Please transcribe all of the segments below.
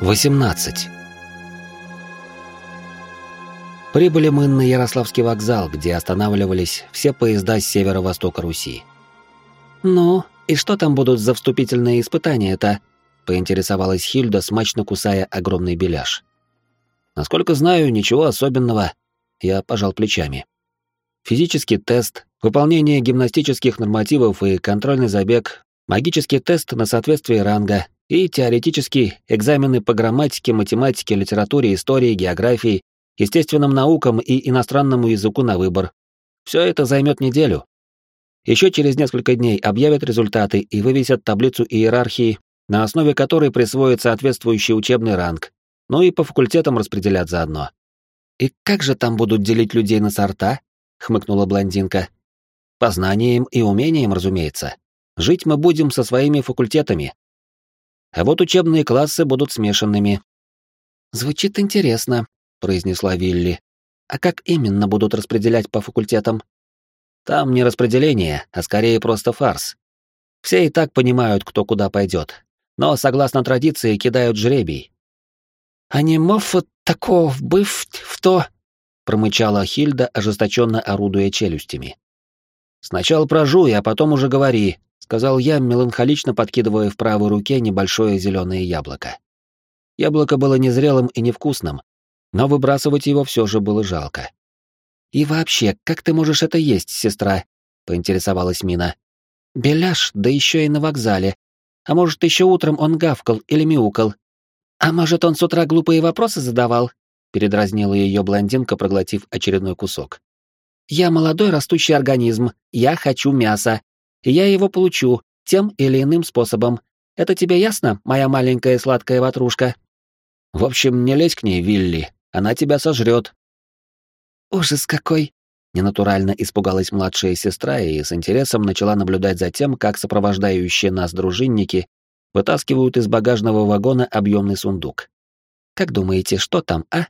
18. Прибыли мы на Ярославский вокзал, где останавливались все поезда с северо-востока Руси. «Ну, и что там будут за вступительные испытания-то?» — поинтересовалась Хильда, смачно кусая огромный беляш. «Насколько знаю, ничего особенного». Я пожал плечами. Физический тест, выполнение гимнастических нормативов и контрольный забег, магический тест на соответствие ранга и теоретические экзамены по грамматике, математике, литературе, истории, географии, естественным наукам и иностранному языку на выбор. Все это займет неделю. Еще через несколько дней объявят результаты и вывесят таблицу иерархии, на основе которой присвоит соответствующий учебный ранг, ну и по факультетам распределят заодно. «И как же там будут делить людей на сорта?» — хмыкнула блондинка. «По знаниям и умениям, разумеется. Жить мы будем со своими факультетами. А вот учебные классы будут смешанными». «Звучит интересно», — произнесла Вилли. «А как именно будут распределять по факультетам?» «Там не распределение, а скорее просто фарс. Все и так понимают, кто куда пойдет, но, согласно традиции, кидают жребий». «А не мов такого быв в то...» — промычала Хильда, ожесточенно орудуя челюстями. «Сначала прожуй, а потом уже говори», — сказал я, меланхолично подкидывая в правой руке небольшое зеленое яблоко. Яблоко было незрелым и невкусным, но выбрасывать его все же было жалко. «И вообще, как ты можешь это есть, сестра?» — поинтересовалась Мина. «Беляш, да еще и на вокзале. А может, еще утром он гавкал или мяукал? А может, он с утра глупые вопросы задавал?» — передразнила ее блондинка, проглотив очередной кусок. «Я молодой растущий организм, я хочу мяса. И я его получу тем или иным способом. Это тебе ясно, моя маленькая сладкая ватрушка?» «В общем, не лезь к ней, Вилли, она тебя сожрет. Ужас какой! Ненатурально испугалась младшая сестра и с интересом начала наблюдать за тем, как сопровождающие нас дружинники вытаскивают из багажного вагона объемный сундук. Как думаете, что там, а?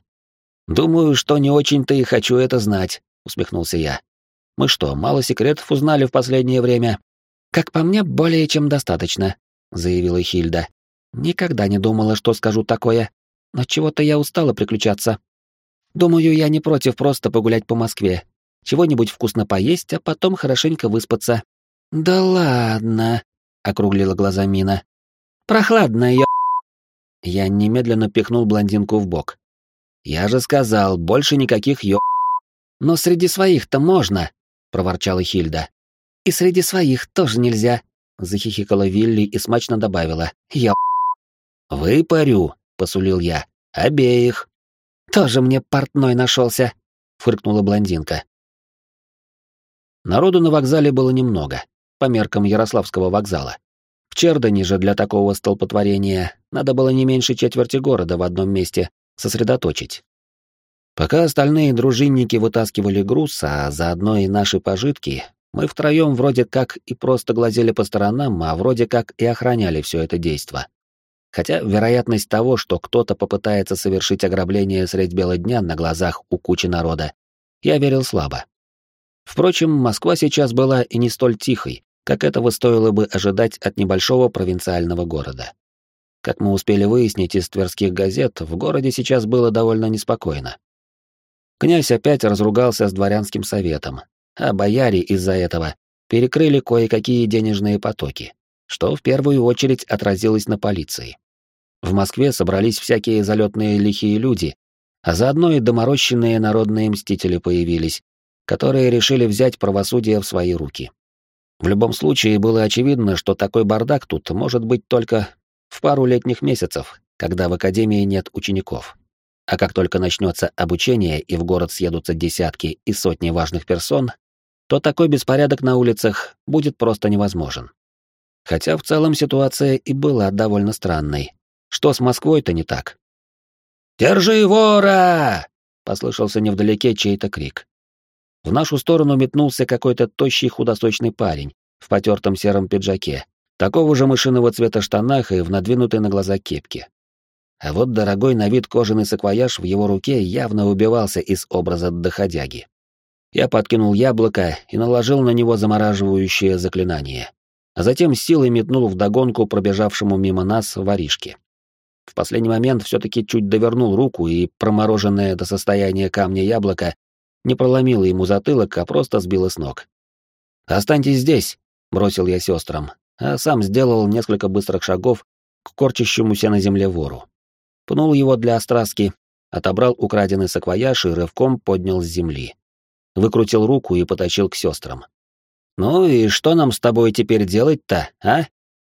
Думаю, что не очень-то и хочу это знать, усмехнулся я. Мы что, мало секретов узнали в последнее время? Как по мне, более чем достаточно, заявила Хильда. Никогда не думала, что скажу такое но чего-то я устала приключаться. Думаю, я не против просто погулять по Москве, чего-нибудь вкусно поесть, а потом хорошенько выспаться. Да ладно, округлила глаза Мина. Прохладно ё. Я немедленно пихнул блондинку в бок. Я же сказал, больше никаких ё. Но среди своих-то можно, проворчала Хильда. И среди своих тоже нельзя, захихикала Вилли и смачно добавила. Я Выпарю, посулил я. Обеих. Тоже мне портной нашелся, фыркнула блондинка. Народу на вокзале было немного, по меркам Ярославского вокзала. В Чердане же для такого столпотворения надо было не меньше четверти города в одном месте сосредоточить. Пока остальные дружинники вытаскивали груз, а заодно и наши пожитки, мы втроем вроде как и просто глазели по сторонам, а вроде как и охраняли все это действо. Хотя вероятность того, что кто-то попытается совершить ограбление средь бела дня на глазах у кучи народа, я верил слабо. Впрочем, Москва сейчас была и не столь тихой, как этого стоило бы ожидать от небольшого провинциального города. Как мы успели выяснить из тверских газет, в городе сейчас было довольно неспокойно. Князь опять разругался с дворянским советом, а бояре из-за этого перекрыли кое-какие денежные потоки что в первую очередь отразилось на полиции. В Москве собрались всякие залетные лихие люди, а заодно и доморощенные народные мстители появились, которые решили взять правосудие в свои руки. В любом случае было очевидно, что такой бардак тут может быть только в пару летних месяцев, когда в академии нет учеников. А как только начнется обучение и в город съедутся десятки и сотни важных персон, то такой беспорядок на улицах будет просто невозможен. Хотя в целом ситуация и была довольно странной. Что с Москвой-то не так? «Держи вора!» — послышался невдалеке чей-то крик. В нашу сторону метнулся какой-то тощий худосочный парень в потертом сером пиджаке, такого же мышиного цвета штанах и в надвинутой на глаза кепке. А вот дорогой на вид кожаный саквояж в его руке явно убивался из образа доходяги. Я подкинул яблоко и наложил на него замораживающее заклинание а затем силой метнул вдогонку пробежавшему мимо нас воришке. В последний момент все-таки чуть довернул руку, и промороженное до состояния камня яблоко не проломило ему затылок, а просто сбило с ног. «Останьтесь здесь», — бросил я сестрам, а сам сделал несколько быстрых шагов к корчащемуся на земле вору. Пнул его для остраски, отобрал украденный саквояж и рывком поднял с земли. Выкрутил руку и потащил к сестрам. «Ну и что нам с тобой теперь делать-то, а?»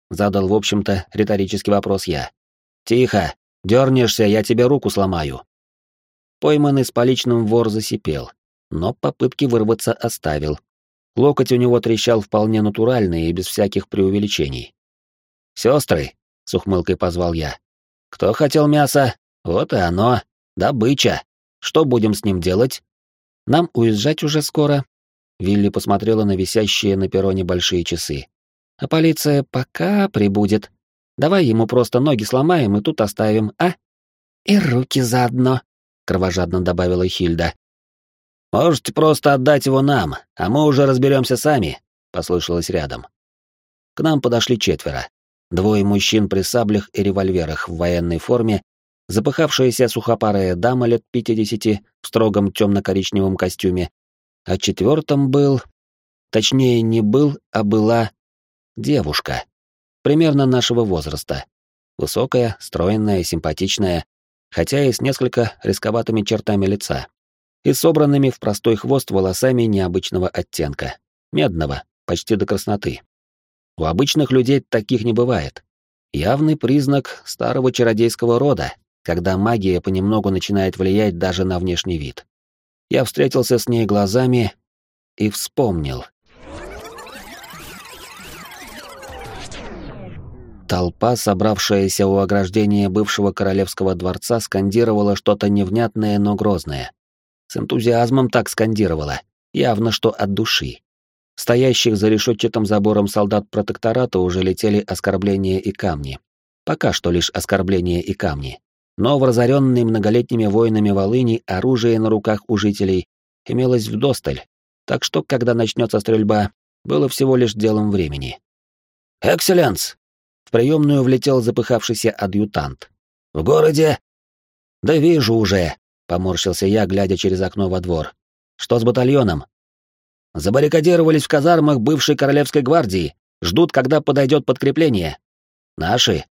Задал, в общем-то, риторический вопрос я. «Тихо! Дернешься, я тебе руку сломаю!» Пойманный с поличным вор засипел, но попытки вырваться оставил. Локоть у него трещал вполне натурально и без всяких преувеличений. «Сестры!» — с ухмылкой позвал я. «Кто хотел мяса? Вот и оно. Добыча. Что будем с ним делать?» «Нам уезжать уже скоро». Вилли посмотрела на висящие на перроне большие часы. «А полиция пока прибудет. Давай ему просто ноги сломаем и тут оставим, а?» «И руки заодно», — кровожадно добавила Хильда. «Можете просто отдать его нам, а мы уже разберемся сами», — послышалось рядом. К нам подошли четверо. Двое мужчин при саблях и револьверах в военной форме, запыхавшаяся сухопарая дама лет пятидесяти в строгом темно-коричневом костюме, а четвертым был... Точнее, не был, а была девушка примерно нашего возраста. Высокая, стройная, симпатичная, хотя и с несколько рисковатыми чертами лица. И собранными в простой хвост волосами необычного оттенка. Медного, почти до красноты. У обычных людей таких не бывает. Явный признак старого чародейского рода, когда магия понемногу начинает влиять даже на внешний вид. Я встретился с ней глазами и вспомнил, Толпа, собравшаяся у ограждения бывшего королевского дворца, скандировала что-то невнятное, но грозное. С энтузиазмом так скандировала, явно что от души. Стоящих за решетчатым забором солдат протектората уже летели оскорбления и камни. Пока что лишь оскорбления и камни. Но в разоренной многолетними войнами Волыни оружие на руках у жителей имелось вдосталь, так что, когда начнется стрельба, было всего лишь делом времени. «Экселленс!» В приемную влетел запыхавшийся адъютант. «В городе?» «Да вижу уже», — поморщился я, глядя через окно во двор. «Что с батальоном?» «Забаррикадировались в казармах бывшей Королевской гвардии. Ждут, когда подойдет подкрепление». «Наши?»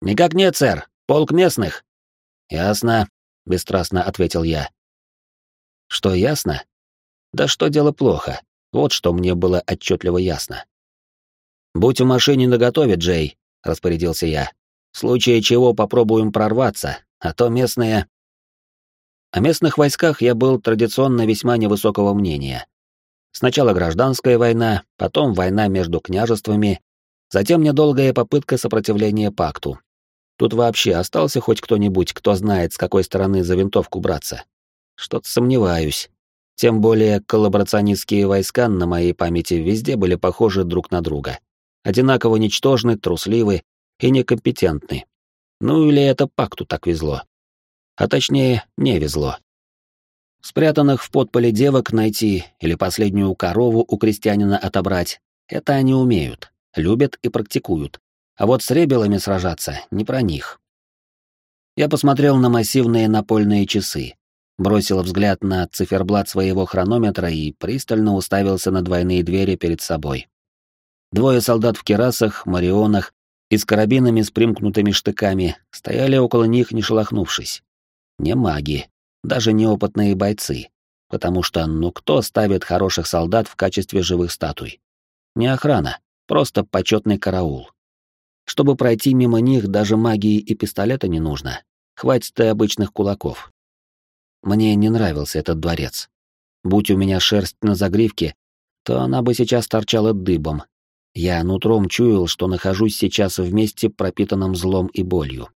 «Никак нет, сэр. Полк местных». «Ясно», — бесстрастно ответил я. «Что ясно?» «Да что дело плохо. Вот что мне было отчетливо ясно. «Будь в машине наготове, Джей распорядился я. В случае чего попробуем прорваться, а то местные... О местных войсках я был традиционно весьма невысокого мнения. Сначала гражданская война, потом война между княжествами, затем недолгая попытка сопротивления пакту. Тут вообще остался хоть кто-нибудь, кто знает, с какой стороны за винтовку браться. Что-то сомневаюсь. Тем более коллаборационистские войска на моей памяти везде были похожи друг на друга одинаково ничтожны, трусливы и некомпетентны. Ну или это пакту так везло. А точнее, не везло. Спрятанных в подполе девок найти или последнюю корову у крестьянина отобрать — это они умеют, любят и практикуют. А вот с ребелами сражаться не про них. Я посмотрел на массивные напольные часы, бросил взгляд на циферблат своего хронометра и пристально уставился на двойные двери перед собой. Двое солдат в керасах, марионах и с карабинами с примкнутыми штыками стояли около них, не шелохнувшись. Не маги, даже неопытные бойцы, потому что ну кто ставит хороших солдат в качестве живых статуй? Не охрана, просто почетный караул. Чтобы пройти мимо них, даже магии и пистолета не нужно. Хватит и обычных кулаков. Мне не нравился этот дворец. Будь у меня шерсть на загривке, то она бы сейчас торчала дыбом, я нутром чуял, что нахожусь сейчас в месте, пропитанном злом и болью.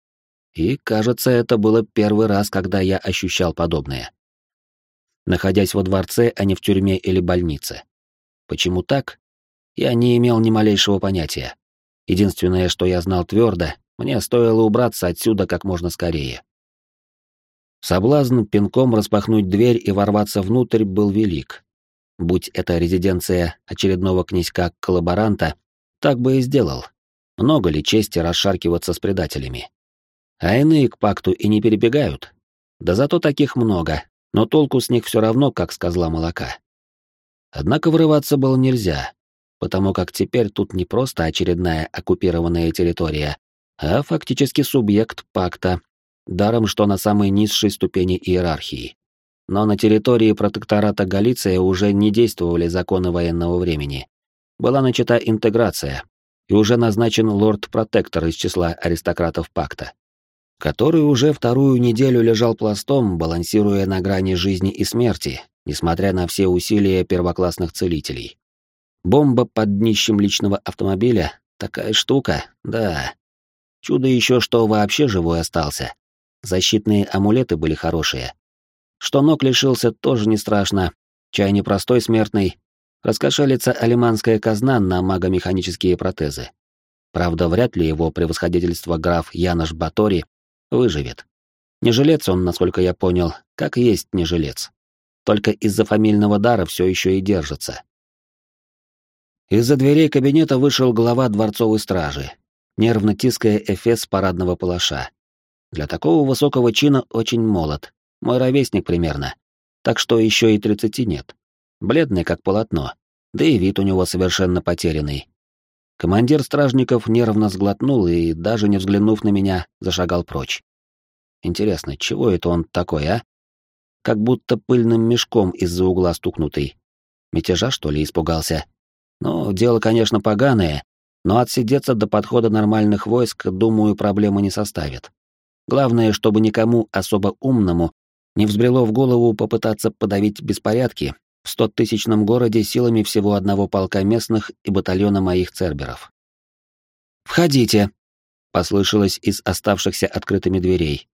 И, кажется, это было первый раз, когда я ощущал подобное. Находясь во дворце, а не в тюрьме или больнице. Почему так? Я не имел ни малейшего понятия. Единственное, что я знал твердо, мне стоило убраться отсюда как можно скорее. Соблазн пинком распахнуть дверь и ворваться внутрь был велик, Будь это резиденция очередного князька-коллаборанта, так бы и сделал. Много ли чести расшаркиваться с предателями? А иные к пакту и не перебегают. Да зато таких много, но толку с них все равно, как с козла молока. Однако вырываться было нельзя, потому как теперь тут не просто очередная оккупированная территория, а фактически субъект пакта, даром что на самой низшей ступени иерархии. Но на территории протектората Галиция уже не действовали законы военного времени. Была начата интеграция, и уже назначен лорд-протектор из числа аристократов пакта, который уже вторую неделю лежал пластом, балансируя на грани жизни и смерти, несмотря на все усилия первоклассных целителей. Бомба под днищем личного автомобиля — такая штука, да. Чудо еще, что вообще живой остался. Защитные амулеты были хорошие. Что ног лишился, тоже не страшно. Чай не простой смертный. Раскошелится алиманская казна на магомеханические протезы. Правда, вряд ли его превосходительство граф Янош Батори выживет. Не жилец он, насколько я понял, как есть не жилец. Только из-за фамильного дара все еще и держится. Из-за дверей кабинета вышел глава дворцовой стражи, нервно тиская эфес парадного палаша. Для такого высокого чина очень молод, мой ровесник примерно, так что еще и тридцати нет. Бледный как полотно, да и вид у него совершенно потерянный. Командир стражников нервно сглотнул и, даже не взглянув на меня, зашагал прочь. Интересно, чего это он такой, а? Как будто пыльным мешком из-за угла стукнутый. Мятежа, что ли, испугался? Ну, дело, конечно, поганое, но отсидеться до подхода нормальных войск, думаю, проблемы не составит. Главное, чтобы никому особо умному не взбрело в голову попытаться подавить беспорядки в стотысячном городе силами всего одного полка местных и батальона моих церберов. «Входите!» — послышалось из оставшихся открытыми дверей.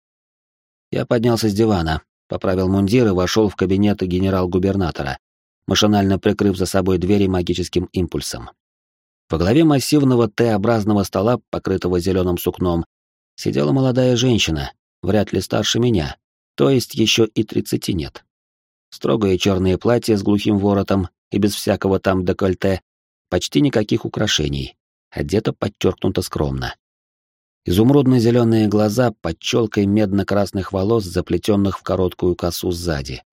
Я поднялся с дивана, поправил мундир и вошел в кабинет генерал-губернатора, машинально прикрыв за собой двери магическим импульсом. По главе массивного Т-образного стола, покрытого зеленым сукном, сидела молодая женщина, вряд ли старше меня, то есть еще и тридцати нет. Строгое черное платье с глухим воротом и без всякого там декольте, почти никаких украшений, одета подчеркнуто скромно. Изумрудно-зеленые глаза под челкой медно-красных волос, заплетенных в короткую косу сзади.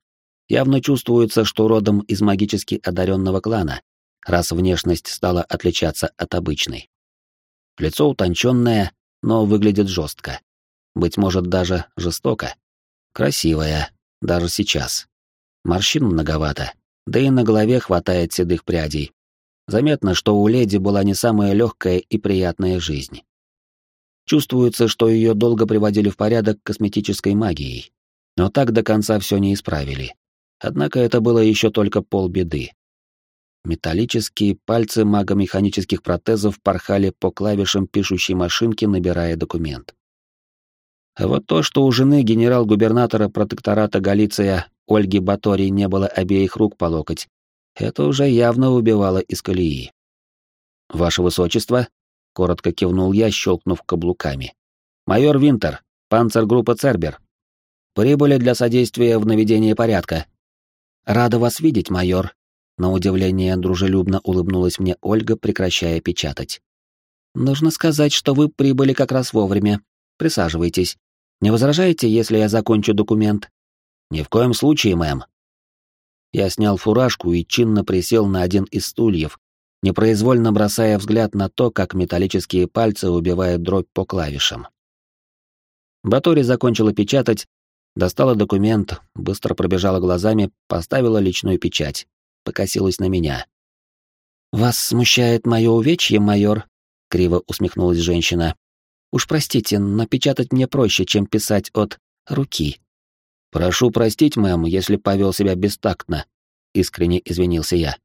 Явно чувствуется, что родом из магически одаренного клана, раз внешность стала отличаться от обычной. Лицо утонченное, но выглядит жестко. Быть может, даже жестоко. Красивая, даже сейчас. Морщин многовато, да и на голове хватает седых прядей. Заметно, что у леди была не самая легкая и приятная жизнь. Чувствуется, что ее долго приводили в порядок косметической магией. Но так до конца все не исправили. Однако это было еще только полбеды. Металлические пальцы магомеханических протезов порхали по клавишам пишущей машинки, набирая документ. А вот то, что у жены генерал-губернатора протектората Галиция Ольги Батори не было обеих рук по локоть, это уже явно убивало из колеи. «Ваше Высочество», — коротко кивнул я, щелкнув каблуками. «Майор Винтер, панцергруппа Цербер. Прибыли для содействия в наведении порядка». «Рада вас видеть, майор», — на удивление дружелюбно улыбнулась мне Ольга, прекращая печатать. «Нужно сказать, что вы прибыли как раз вовремя. Присаживайтесь. Не возражаете, если я закончу документ? Ни в коем случае, мэм. Я снял фуражку и чинно присел на один из стульев, непроизвольно бросая взгляд на то, как металлические пальцы убивают дробь по клавишам. Батори закончила печатать, достала документ, быстро пробежала глазами, поставила личную печать, покосилась на меня. «Вас смущает мое увечье, майор?» — криво усмехнулась женщина. «Уж простите, но печатать мне проще, чем писать от руки». «Прошу простить, мэм, если повел себя бестактно», — искренне извинился я.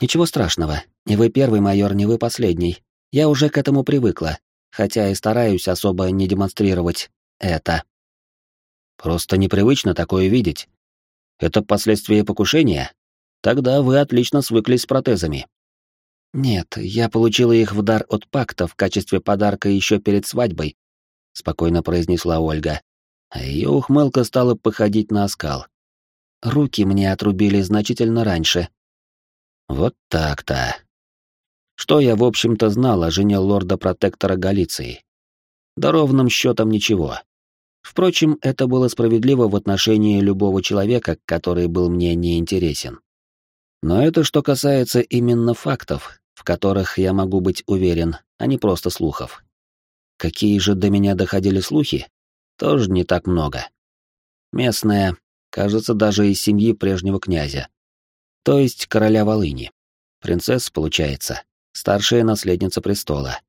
«Ничего страшного. Не вы первый майор, не вы последний. Я уже к этому привыкла, хотя и стараюсь особо не демонстрировать это». «Просто непривычно такое видеть. Это последствия покушения? Тогда вы отлично свыклись с протезами». «Нет, я получила их в дар от пакта в качестве подарка еще перед свадьбой», — спокойно произнесла Ольга а ее ухмылка стала походить на оскал. Руки мне отрубили значительно раньше. Вот так-то. Что я, в общем-то, знал о жене лорда-протектора Галиции? да ровным счетом ничего. Впрочем, это было справедливо в отношении любого человека, который был мне неинтересен. Но это что касается именно фактов, в которых я могу быть уверен, а не просто слухов. Какие же до меня доходили слухи? Тоже не так много. Местная, кажется, даже из семьи прежнего князя. То есть короля Волыни. Принцесса, получается, старшая наследница престола.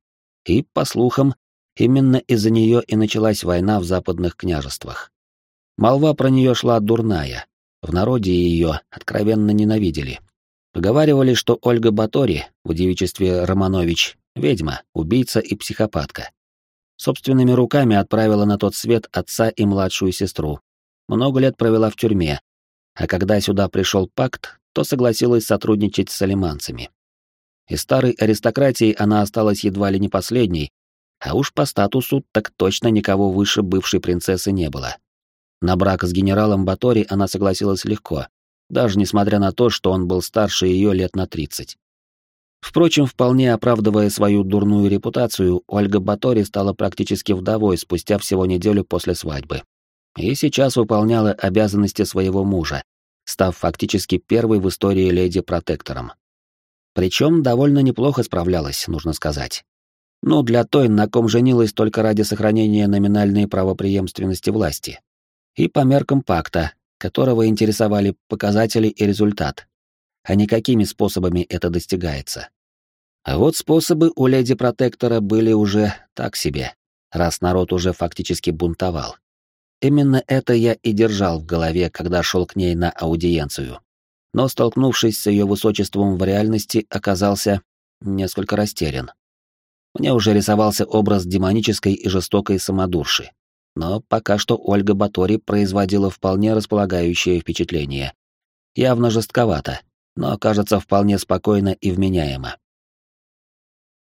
И, по слухам, именно из-за нее и началась война в западных княжествах. Молва про нее шла дурная, в народе ее откровенно ненавидели. Поговаривали, что Ольга Батори в девичестве Романович — ведьма, убийца и психопатка. Собственными руками отправила на тот свет отца и младшую сестру. Много лет провела в тюрьме, а когда сюда пришел пакт, то согласилась сотрудничать с алиманцами. Из старой аристократии она осталась едва ли не последней, а уж по статусу так точно никого выше бывшей принцессы не было. На брак с генералом Батори она согласилась легко, даже несмотря на то, что он был старше ее лет на 30. Впрочем, вполне оправдывая свою дурную репутацию, Ольга Батори стала практически вдовой спустя всего неделю после свадьбы. И сейчас выполняла обязанности своего мужа, став фактически первой в истории леди-протектором. Причем довольно неплохо справлялась, нужно сказать. Ну, для той, на ком женилась только ради сохранения номинальной правопреемственности власти. И по меркам пакта, которого интересовали показатели и результат, а не какими способами это достигается. А вот способы у леди-протектора были уже так себе, раз народ уже фактически бунтовал. Именно это я и держал в голове, когда шел к ней на аудиенцию. Но, столкнувшись с ее высочеством в реальности, оказался несколько растерян. Мне уже рисовался образ демонической и жестокой самодурши. Но пока что Ольга Батори производила вполне располагающее впечатление. Явно жестковато, но кажется вполне спокойно и вменяемо.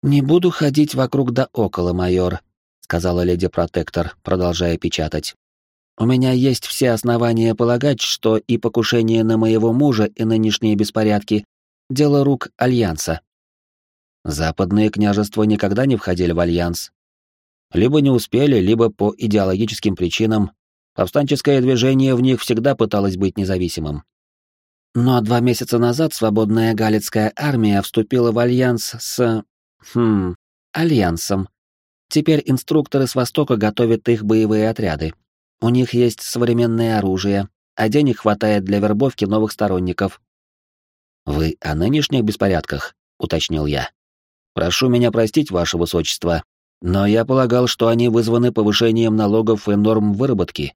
«Не буду ходить вокруг да около, майор», — сказала леди-протектор, продолжая печатать. У меня есть все основания полагать, что и покушение на моего мужа, и нынешние беспорядки — дело рук Альянса. Западные княжества никогда не входили в Альянс. Либо не успели, либо по идеологическим причинам. Повстанческое движение в них всегда пыталось быть независимым. Но два месяца назад свободная галицкая армия вступила в альянс с... Хм... Альянсом. Теперь инструкторы с Востока готовят их боевые отряды. У них есть современное оружие, а денег хватает для вербовки новых сторонников. «Вы о нынешних беспорядках?» — уточнил я. «Прошу меня простить, ваше высочество, но я полагал, что они вызваны повышением налогов и норм выработки».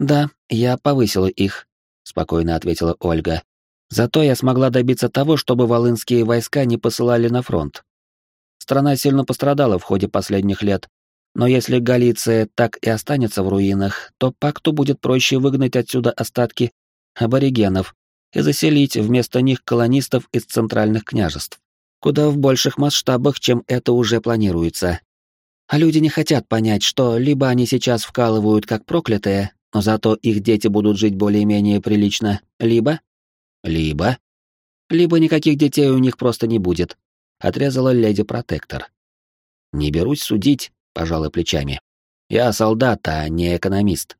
«Да, я повысила их», — спокойно ответила Ольга. «Зато я смогла добиться того, чтобы волынские войска не посылали на фронт. Страна сильно пострадала в ходе последних лет, но если Галиция так и останется в руинах, то пакту будет проще выгнать отсюда остатки аборигенов и заселить вместо них колонистов из центральных княжеств, куда в больших масштабах, чем это уже планируется. А люди не хотят понять, что либо они сейчас вкалывают как проклятые, но зато их дети будут жить более-менее прилично, либо... Либо... Либо никаких детей у них просто не будет, отрезала леди-протектор. Не берусь судить, пожала плечами. Я солдат, а не экономист.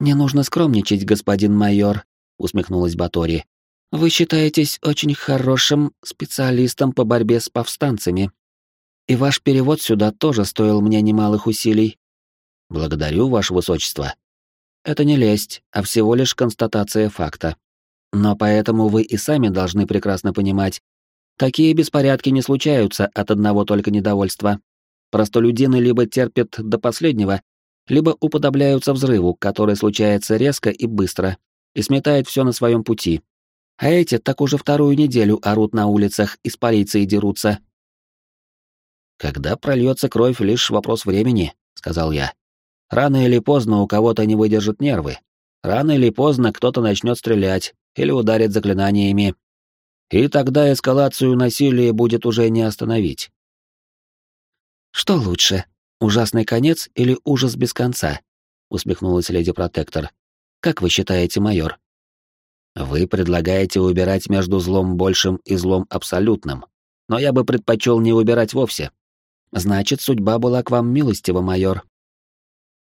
Не нужно скромничать, господин майор, усмехнулась Батори. Вы считаетесь очень хорошим специалистом по борьбе с повстанцами. И ваш перевод сюда тоже стоил мне немалых усилий. Благодарю, ваше высочество. Это не лесть, а всего лишь констатация факта. Но поэтому вы и сами должны прекрасно понимать, такие беспорядки не случаются от одного только недовольства. Простолюдины либо терпят до последнего, либо уподобляются взрыву, который случается резко и быстро, и сметает все на своем пути. А эти так уже вторую неделю орут на улицах и с полицией дерутся. «Когда прольется кровь, лишь вопрос времени», — сказал я. «Рано или поздно у кого-то не выдержат нервы. Рано или поздно кто-то начнет стрелять или ударит заклинаниями. И тогда эскалацию насилия будет уже не остановить. «Что лучше, ужасный конец или ужас без конца?» — усмехнулась леди Протектор. «Как вы считаете, майор?» «Вы предлагаете убирать между злом большим и злом абсолютным, но я бы предпочел не убирать вовсе. Значит, судьба была к вам милостива, майор.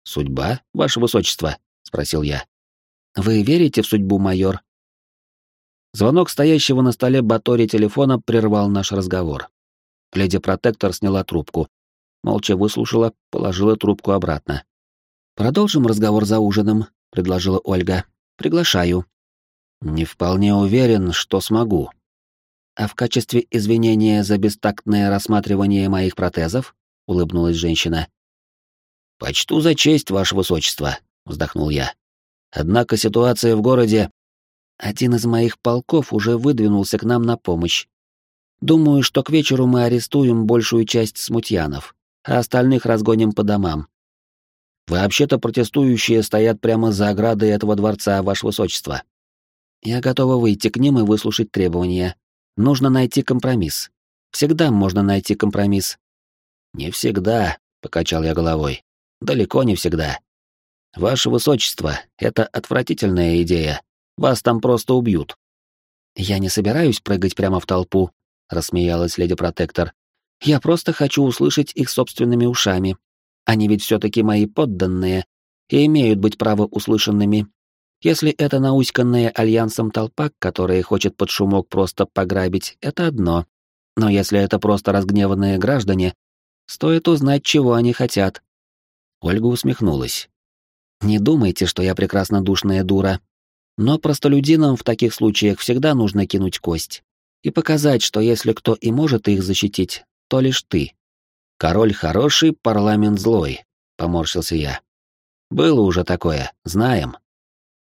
Судьба, ваше высочество? спросил я. Вы верите в судьбу, майор? Звонок стоящего на столе Батори телефона прервал наш разговор. Леди Протектор сняла трубку, молча выслушала, положила трубку обратно. Продолжим разговор за ужином, предложила Ольга. Приглашаю. Не вполне уверен, что смогу. А в качестве извинения за бестактное рассматривание моих протезов, улыбнулась женщина. Почту за честь, ваше высочество, вздохнул я. Однако ситуация в городе один из моих полков уже выдвинулся к нам на помощь. Думаю, что к вечеру мы арестуем большую часть смутьянов, а остальных разгоним по домам. Вообще-то протестующие стоят прямо за оградой этого дворца, ваше высочество. Я готова выйти к ним и выслушать требования. Нужно найти компромисс. Всегда можно найти компромисс. Не всегда, покачал я головой. Далеко не всегда. Ваше высочество, это отвратительная идея. Вас там просто убьют. Я не собираюсь прыгать прямо в толпу, рассмеялась леди Протектор. Я просто хочу услышать их собственными ушами, они ведь все-таки мои подданные и имеют быть право услышанными. Если это науськанная альянсом толпа, которая хочет под шумок просто пограбить, это одно. Но если это просто разгневанные граждане, стоит узнать, чего они хотят. Ольга усмехнулась. Не думайте, что я прекраснодушная дура. Но простолюдинам в таких случаях всегда нужно кинуть кость и показать, что если кто и может их защитить, то лишь ты. Король хороший, парламент злой, поморщился я. Было уже такое, знаем.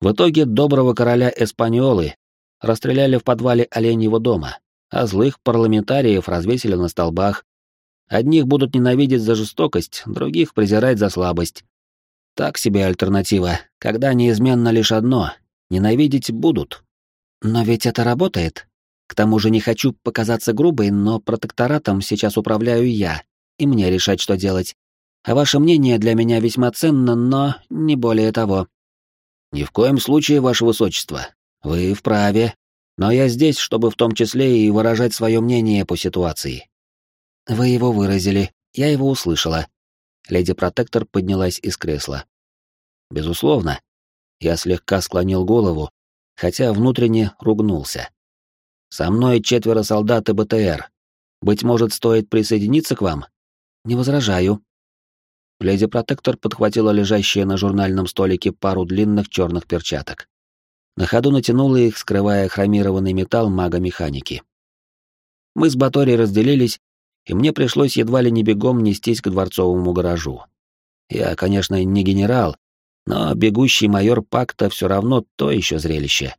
В итоге доброго короля Эспаньолы расстреляли в подвале оленьего дома, а злых парламентариев развесили на столбах. Одних будут ненавидеть за жестокость, других презирать за слабость. Так себе альтернатива, когда неизменно лишь одно — ненавидеть будут. Но ведь это работает. К тому же не хочу показаться грубой, но протекторатом сейчас управляю я, и мне решать, что делать. А ваше мнение для меня весьма ценно, но не более того. Ни в коем случае, ваше высочество. Вы вправе. Но я здесь, чтобы в том числе и выражать свое мнение по ситуации. Вы его выразили, я его услышала. Леди Протектор поднялась из кресла. Безусловно. Я слегка склонил голову, хотя внутренне ругнулся. Со мной четверо солдат и БТР. Быть может, стоит присоединиться к вам? Не возражаю. Леди Протектор подхватила лежащие на журнальном столике пару длинных черных перчаток. На ходу натянула их, скрывая хромированный металл мага-механики. Мы с Батори разделились, и мне пришлось едва ли не бегом нестись к дворцовому гаражу. Я, конечно, не генерал, но бегущий майор пакта все равно то еще зрелище.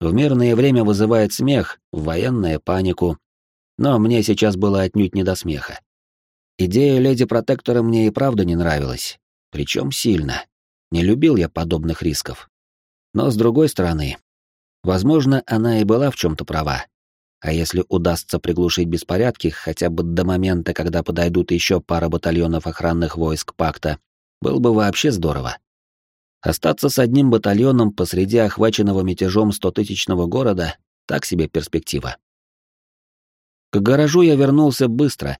В мирное время вызывает смех, в военное — панику. Но мне сейчас было отнюдь не до смеха. Идея леди-протектора мне и правда не нравилась, причем сильно. Не любил я подобных рисков. Но с другой стороны, возможно, она и была в чем-то права. А если удастся приглушить беспорядки хотя бы до момента, когда подойдут еще пара батальонов охранных войск пакта, было бы вообще здорово. Остаться с одним батальоном посреди охваченного мятежом стотысячного города — так себе перспектива. К гаражу я вернулся быстро,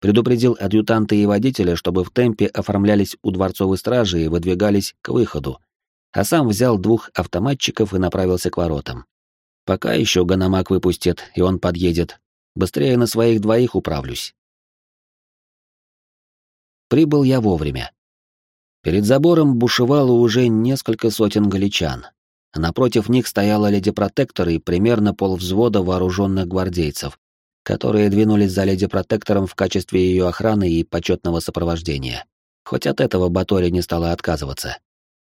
предупредил адъютанта и водителя, чтобы в темпе оформлялись у дворцовой стражи и выдвигались к выходу, а сам взял двух автоматчиков и направился к воротам. Пока еще Ганамак выпустит, и он подъедет, быстрее на своих двоих управлюсь. Прибыл я вовремя. Перед забором бушевало уже несколько сотен галичан, напротив них стояла леди-протектор и примерно полвзвода вооруженных гвардейцев, которые двинулись за леди-протектором в качестве ее охраны и почетного сопровождения. Хоть от этого Батори не стала отказываться.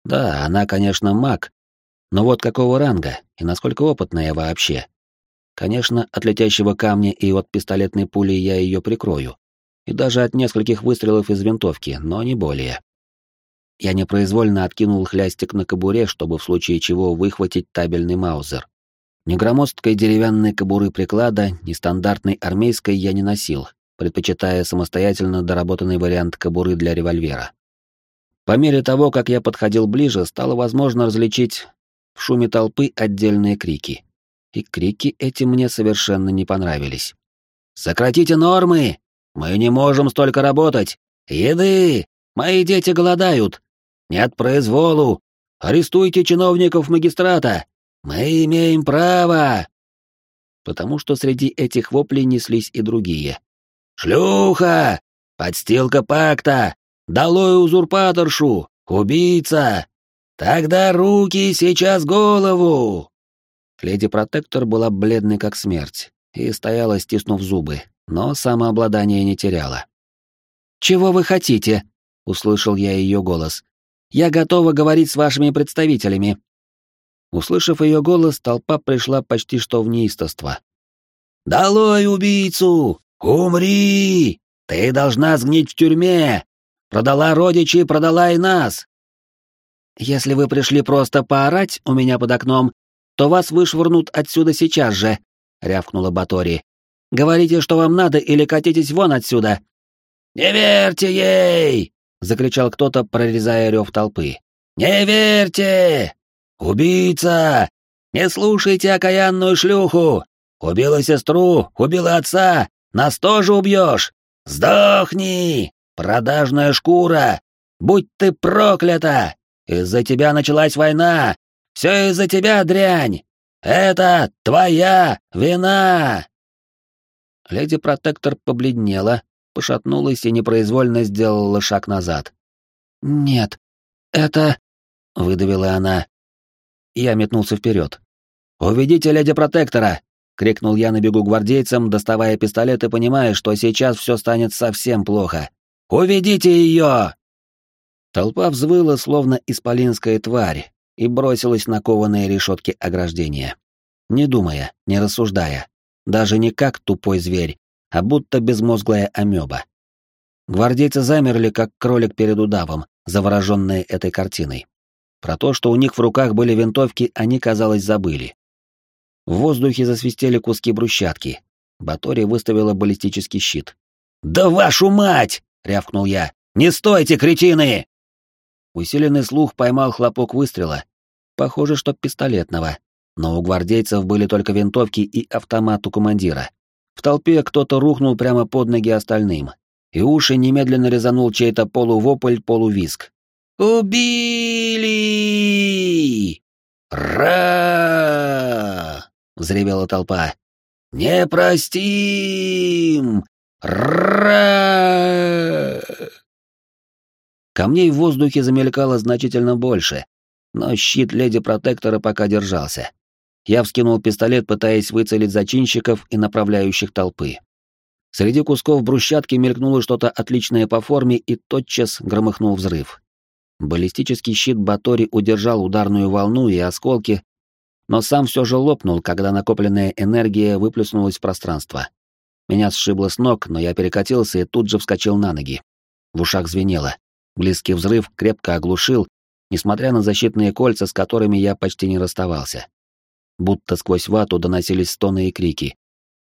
Да, она, конечно, маг, но вот какого ранга и насколько опытная вообще. Конечно, от летящего камня и от пистолетной пули я ее прикрою. И даже от нескольких выстрелов из винтовки, но не более. Я непроизвольно откинул хлястик на кобуре, чтобы в случае чего выхватить табельный маузер. Ни громоздкой деревянной кобуры приклада, ни стандартной армейской я не носил, предпочитая самостоятельно доработанный вариант кобуры для револьвера. По мере того, как я подходил ближе, стало возможно различить в шуме толпы отдельные крики. И крики эти мне совершенно не понравились. «Сократите нормы! Мы не можем столько работать! Еды! Мои дети голодают! Нет произволу! Арестуйте чиновников магистрата! Мы имеем право!» Потому что среди этих воплей неслись и другие. «Шлюха! Подстилка пакта! Долой узурпаторшу! Убийца! Тогда руки сейчас голову!» Леди-протектор была бледной как смерть и стояла, стиснув зубы, но самообладание не теряла. «Чего вы хотите?» — услышал я ее голос. «Я готова говорить с вашими представителями». Услышав ее голос, толпа пришла почти что в неистовство. «Долой убийцу! Умри! Ты должна сгнить в тюрьме! Продала родичей, продала и нас!» «Если вы пришли просто поорать у меня под окном, то вас вышвырнут отсюда сейчас же», — рявкнула Батори. «Говорите, что вам надо, или катитесь вон отсюда!» «Не верьте ей!» — закричал кто-то, прорезая рев толпы. «Не верьте! Убийца! Не слушайте окаянную шлюху! Убила сестру, убила отца, нас тоже убьешь! Сдохни! Продажная шкура! Будь ты проклята! Из-за тебя началась война! Все из-за тебя, дрянь! Это твоя вина!» Леди-протектор побледнела, пошатнулась и непроизвольно сделала шаг назад. «Нет, это...» — выдавила она. Я метнулся вперед. «Уведите леди-протектора!» — крикнул я на бегу гвардейцам, доставая пистолет и понимая, что сейчас все станет совсем плохо. «Уведите ее!» Толпа взвыла, словно исполинская тварь, и бросилась на кованые решетки ограждения. Не думая, не рассуждая, даже не как тупой зверь, а будто безмозглая амеба. Гвардейцы замерли, как кролик перед удавом, завороженные этой картиной. Про то, что у них в руках были винтовки, они, казалось, забыли. В воздухе засвистели куски брусчатки. Батори выставила баллистический щит. «Да вашу мать!» — рявкнул я. «Не стойте, кретины!» Усиленный слух поймал хлопок выстрела. Похоже, что пистолетного. Но у гвардейцев были только винтовки и автомат у командира. В толпе кто-то рухнул прямо под ноги остальным. И уши немедленно резанул чей-то полувопль, полувиск. «Убили! Ра!» — взревела толпа. «Не простим! Ра!» Камней в воздухе замелькало значительно больше, но щит леди-протектора пока держался. Я вскинул пистолет, пытаясь выцелить зачинщиков и направляющих толпы. Среди кусков брусчатки мелькнуло что-то отличное по форме и тотчас громыхнул взрыв. Баллистический щит Батори удержал ударную волну и осколки, но сам все же лопнул, когда накопленная энергия выплеснулась в пространство. Меня сшибло с ног, но я перекатился и тут же вскочил на ноги. В ушах звенело. Близкий взрыв крепко оглушил, несмотря на защитные кольца, с которыми я почти не расставался. Будто сквозь вату доносились стоны и крики.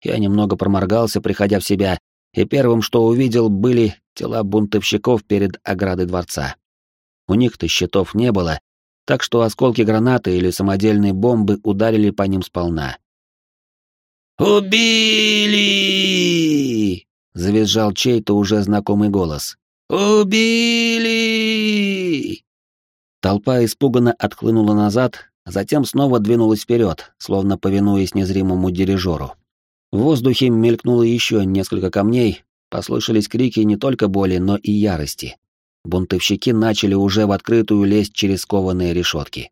Я немного проморгался, приходя в себя, и первым, что увидел, были тела бунтовщиков перед оградой дворца. У них-то щитов не было, так что осколки гранаты или самодельные бомбы ударили по ним сполна. «Убили!» — завизжал чей-то уже знакомый голос. «Убили!» Толпа испуганно отхлынула назад, затем снова двинулась вперед, словно повинуясь незримому дирижеру. В воздухе мелькнуло еще несколько камней, послышались крики не только боли, но и ярости. Бунтовщики начали уже в открытую лезть через кованые решетки.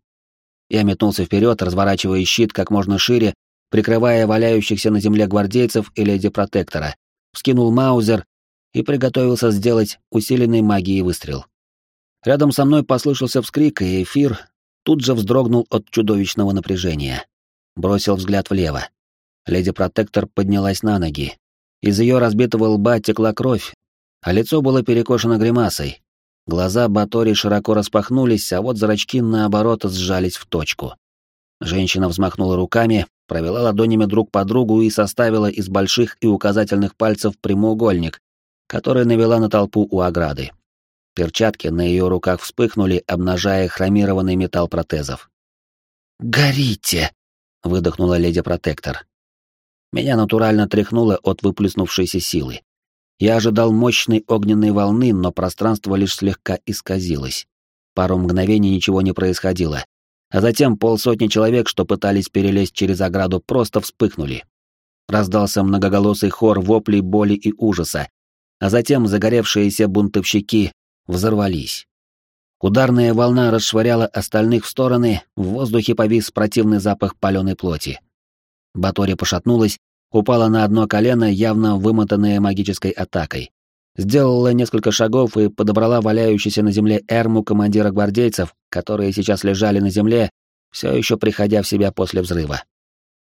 Я метнулся вперед, разворачивая щит как можно шире, прикрывая валяющихся на земле гвардейцев и леди-протектора, вскинул маузер и приготовился сделать усиленный магией выстрел. Рядом со мной послышался вскрик, и эфир тут же вздрогнул от чудовищного напряжения. Бросил взгляд влево. Леди-протектор поднялась на ноги. Из ее разбитого лба текла кровь, а лицо было перекошено гримасой. Глаза Батори широко распахнулись, а вот зрачки, наоборот, сжались в точку. Женщина взмахнула руками, провела ладонями друг по другу и составила из больших и указательных пальцев прямоугольник, который навела на толпу у ограды. Перчатки на ее руках вспыхнули, обнажая хромированный металл протезов. «Горите!» — выдохнула леди-протектор. Меня натурально тряхнуло от выплеснувшейся силы. Я ожидал мощной огненной волны, но пространство лишь слегка исказилось. Пару мгновений ничего не происходило. А затем полсотни человек, что пытались перелезть через ограду, просто вспыхнули. Раздался многоголосый хор воплей боли и ужаса, а затем загоревшиеся бунтовщики взорвались. Ударная волна расшвыряла остальных в стороны, в воздухе повис противный запах паленой плоти. Батори пошатнулась, упала на одно колено, явно вымотанная магической атакой. Сделала несколько шагов и подобрала валяющуюся на земле эрму командира гвардейцев, которые сейчас лежали на земле, все еще приходя в себя после взрыва.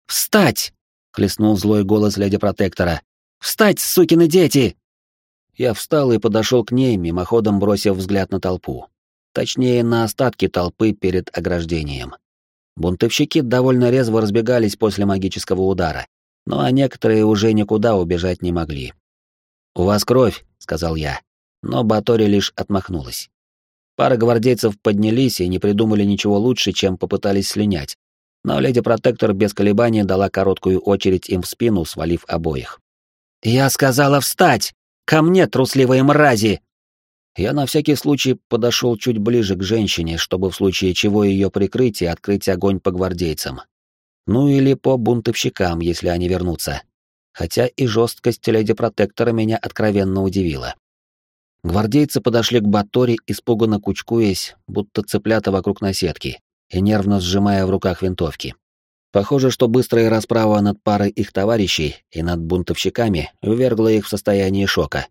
«Встать!» — хлестнул злой голос леди Протектора. «Встать, сукины дети!» Я встал и подошел к ней, мимоходом бросив взгляд на толпу. Точнее, на остатки толпы перед ограждением. Бунтовщики довольно резво разбегались после магического удара, ну а некоторые уже никуда убежать не могли. «У вас кровь», — сказал я, но Батори лишь отмахнулась. Пара гвардейцев поднялись и не придумали ничего лучше, чем попытались слинять, но леди-протектор без колебаний дала короткую очередь им в спину, свалив обоих. «Я сказала встать! Ко мне, трусливые мрази!» Я на всякий случай подошел чуть ближе к женщине, чтобы в случае чего ее прикрыть и открыть огонь по гвардейцам. Ну или по бунтовщикам, если они вернутся. Хотя и жесткость леди-протектора меня откровенно удивила. Гвардейцы подошли к Батори, испуганно кучкуясь, будто цыплята вокруг наседки, и нервно сжимая в руках винтовки. Похоже, что быстрая расправа над парой их товарищей и над бунтовщиками увергла их в состояние шока.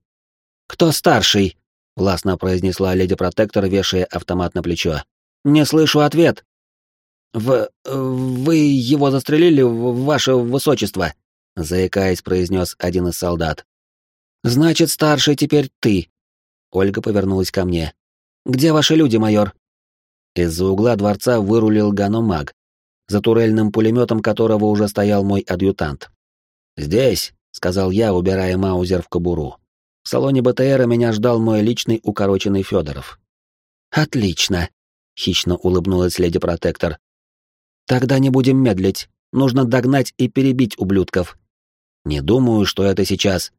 «Кто старший?» — властно произнесла леди-протектор, вешая автомат на плечо. «Не слышу ответ». «В... вы его застрелили, ваше высочество», — заикаясь, произнес один из солдат. «Значит, старший теперь ты». Ольга повернулась ко мне. «Где ваши люди, майор?» Из-за угла дворца вырулил ганомаг, за турельным пулеметом которого уже стоял мой адъютант. «Здесь», — сказал я, убирая маузер в кобуру. В салоне БТРа меня ждал мой личный укороченный Федоров. «Отлично», — хищно улыбнулась леди-протектор. «Тогда не будем медлить. Нужно догнать и перебить ублюдков». «Не думаю, что это сейчас».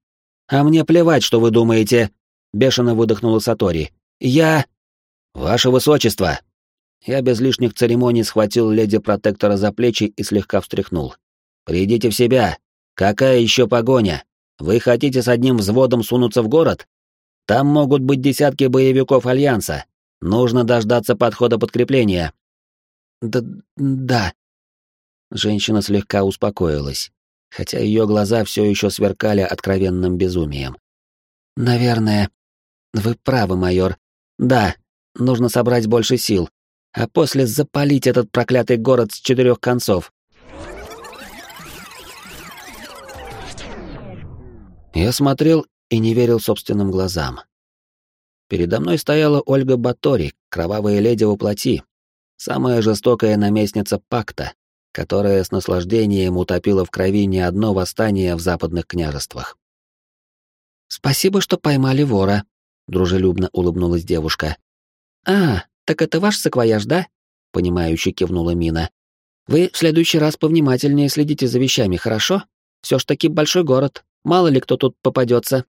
«А мне плевать, что вы думаете», — бешено выдохнула Сатори. «Я...» «Ваше высочество!» Я без лишних церемоний схватил леди-протектора за плечи и слегка встряхнул. «Придите в себя! Какая еще погоня? Вы хотите с одним взводом сунуться в город? Там могут быть десятки боевиков Альянса. Нужно дождаться подхода подкрепления. Да, да. Женщина слегка успокоилась, хотя ее глаза все еще сверкали откровенным безумием. Наверное, вы правы, майор. Да, нужно собрать больше сил, а после запалить этот проклятый город с четырех концов. Я смотрел и не верил собственным глазам. Передо мной стояла Ольга Батори, кровавая леди во плоти, самая жестокая наместница пакта, которая с наслаждением утопила в крови не одно восстание в западных княжествах. «Спасибо, что поймали вора», — дружелюбно улыбнулась девушка. «А, так это ваш саквояж, да?» — понимающе кивнула Мина. «Вы в следующий раз повнимательнее следите за вещами, хорошо? Все ж таки большой город, Мало ли кто тут попадется.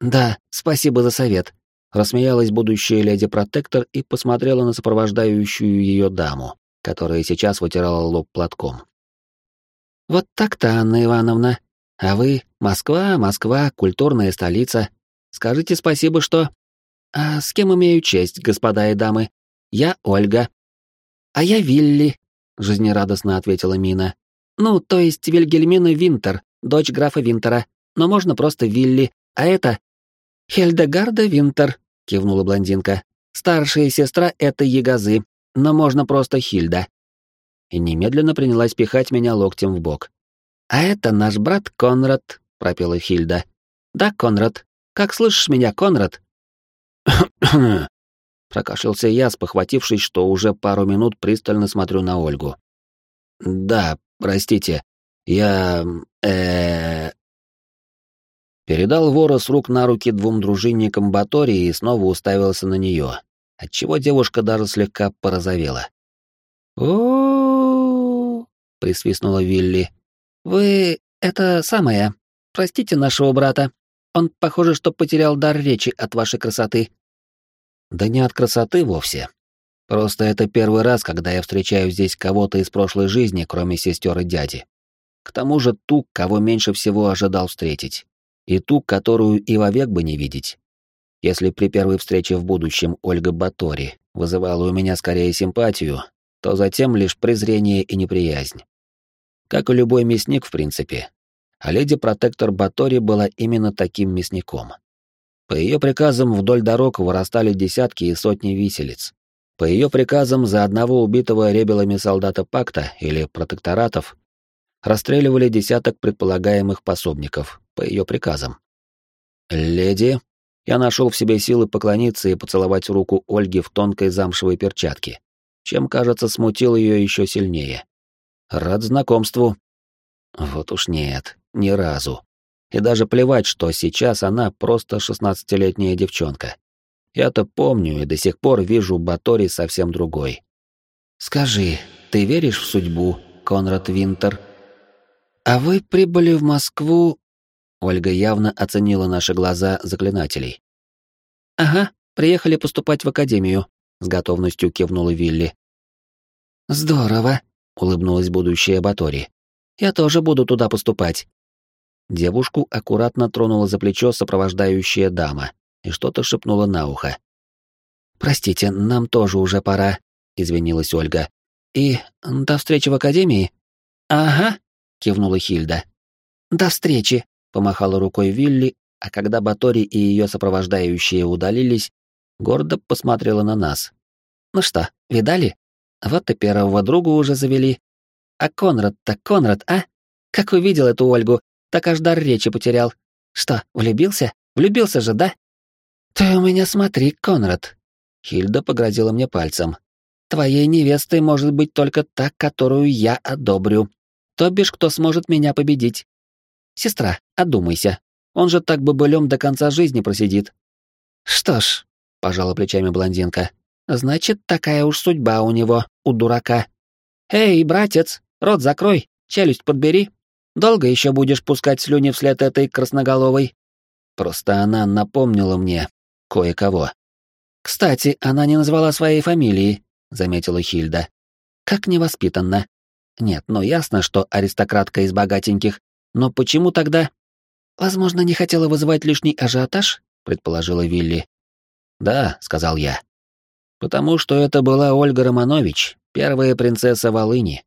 Да, спасибо за совет. Рассмеялась будущая леди-протектор и посмотрела на сопровождающую ее даму, которая сейчас вытирала лоб платком. Вот так-то, Анна Ивановна. А вы — Москва, Москва, культурная столица. Скажите спасибо, что... А с кем имею честь, господа и дамы? Я Ольга. А я Вилли, — жизнерадостно ответила Мина. Ну, то есть Вильгельмина Винтер, дочь графа Винтера, но можно просто Вилли, а это... Хельдегарда Винтер, кивнула блондинка. Старшая сестра — это Ягозы, но можно просто Хильда. И немедленно принялась пихать меня локтем в бок. «А это наш брат Конрад», — пропела Хильда. «Да, Конрад. Как слышишь меня, Конрад?» Прокашлялся я, спохватившись, что уже пару минут пристально смотрю на Ольгу. «Да, простите, я... э Передал вора с рук на руки двум дружинникам Батории и снова уставился на нее, отчего девушка даже слегка порозовела. о присвистнула Вилли. «Вы... это самое. Простите нашего брата. Он, похоже, что потерял дар речи от вашей красоты». «Да не от красоты вовсе. Просто это первый раз, когда я встречаю здесь кого-то из прошлой жизни, кроме сестер и дяди. К тому же ту, кого меньше всего ожидал встретить. И ту, которую и вовек бы не видеть. Если при первой встрече в будущем Ольга Батори вызывала у меня скорее симпатию, то затем лишь презрение и неприязнь. Как и любой мясник, в принципе. А леди-протектор Батори была именно таким мясником. По ее приказам вдоль дорог вырастали десятки и сотни виселиц. По ее приказам за одного убитого ребелами солдата пакта или протекторатов расстреливали десяток предполагаемых пособников, по ее приказам. «Леди», я нашел в себе силы поклониться и поцеловать руку Ольги в тонкой замшевой перчатке, чем, кажется, смутил ее еще сильнее. Рад знакомству. Вот уж нет, ни разу. И даже плевать, что сейчас она просто шестнадцатилетняя девчонка. Я-то помню и до сих пор вижу Батори совсем другой. «Скажи, ты веришь в судьбу, Конрад Винтер?» «А вы прибыли в Москву Ольга явно оценила наши глаза заклинателей. «Ага, приехали поступать в академию», — с готовностью кивнула Вилли. «Здорово», — улыбнулась будущая Батори. «Я тоже буду туда поступать». Девушку аккуратно тронула за плечо сопровождающая дама и что-то шепнула на ухо. «Простите, нам тоже уже пора», — извинилась Ольга. «И до встречи в академии?» «Ага», — кивнула Хильда. «До встречи», помахала рукой Вилли, а когда Батори и ее сопровождающие удалились, гордо посмотрела на нас. «Ну что, видали? Вот и первого друга уже завели. А Конрад-то Конрад, а? Как увидел эту Ольгу, так аж дар речи потерял. Что, влюбился? Влюбился же, да?» «Ты у меня смотри, Конрад!» Хильда погрозила мне пальцем. «Твоей невестой может быть только та, которую я одобрю. То бишь, кто сможет меня победить. Сестра, одумайся. Он же так бобылем до конца жизни просидит. Что ж, пожала плечами блондинка. Значит, такая уж судьба у него, у дурака. Эй, братец, рот закрой, челюсть подбери. Долго еще будешь пускать слюни вслед этой красноголовой? Просто она напомнила мне кое-кого. Кстати, она не назвала своей фамилии, заметила Хильда. Как невоспитанно. Нет, ну ясно, что аристократка из богатеньких, но почему тогда... Возможно, не хотела вызывать лишний ажиотаж, предположила Вилли. Да, сказал я. Потому что это была Ольга Романович, первая принцесса Волыни.